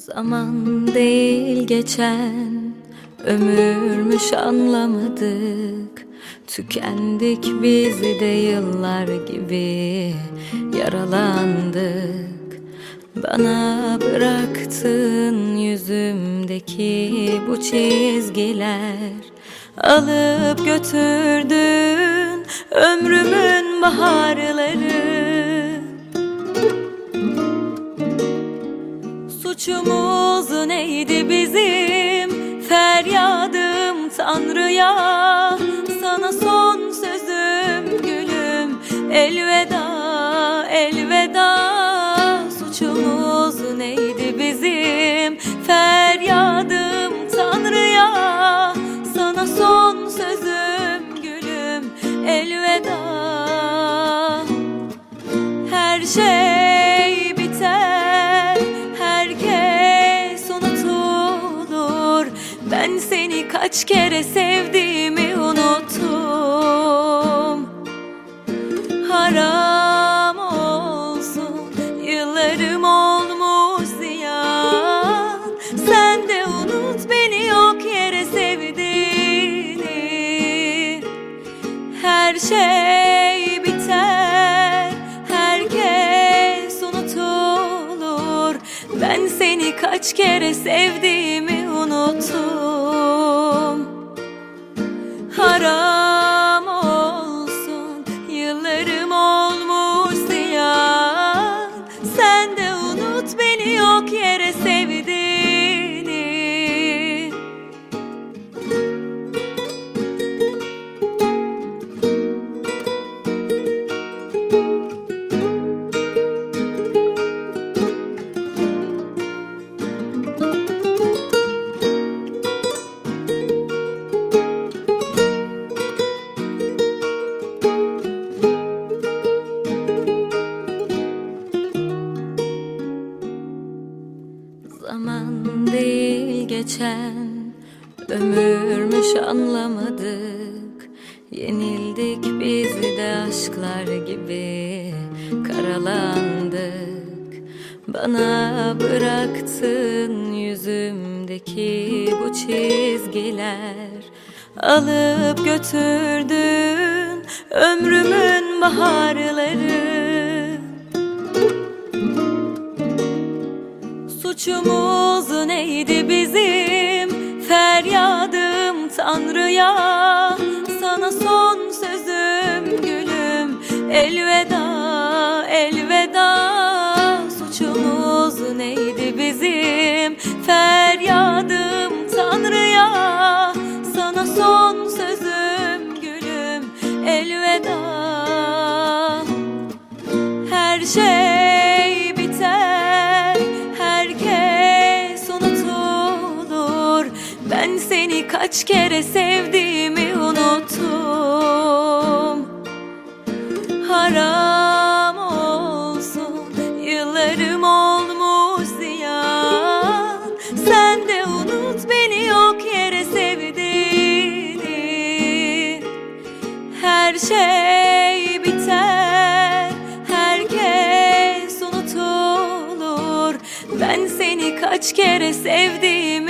Zaman değil geçen. Ömürmüş anlamadık Tükendik biz de yıllar gibi yaralandık. Bana bıraktın yüzümdeki bu çizgiler Alıp götürdün ömrümün baharları. Neydi bizim Feryadım Tanrı'ya Sana son sözüm gülüm. Elveda elveda kaç kere sevdiğimi unuttum. Haram olsun Yıllarım olmuş ziyan. Sen de unut beni yok yere sevdiğini. Her şey biter Herkes unutulur. Ben seni kaç kere sevdiğimi Sen de unut beni yok yere sevdiğini geçen ömürmüş anlamadık. Yenildik biz de aşklar gibi. Karalandık. Bana bıraktın yüzümdeki bu çizgiler. Alıp götürdün ömrümün baharları Suçumuz neydi bizim? Feryadım Tanrı'ya. Sana son sözüm gülüm. Elveda elveda. Suçumuz neydi bizim? Feryadım Tanrı'ya. Sana son sözüm gülüm. Elveda. Her şey kaç kere sevdiğimi unuttum. Haram olsun Yıllarım olmuş ziyan. Sen de unut beni yok yere sevdiğini. Her şey biter Herkes unutulur. Ben seni kaç kere sevdiğimi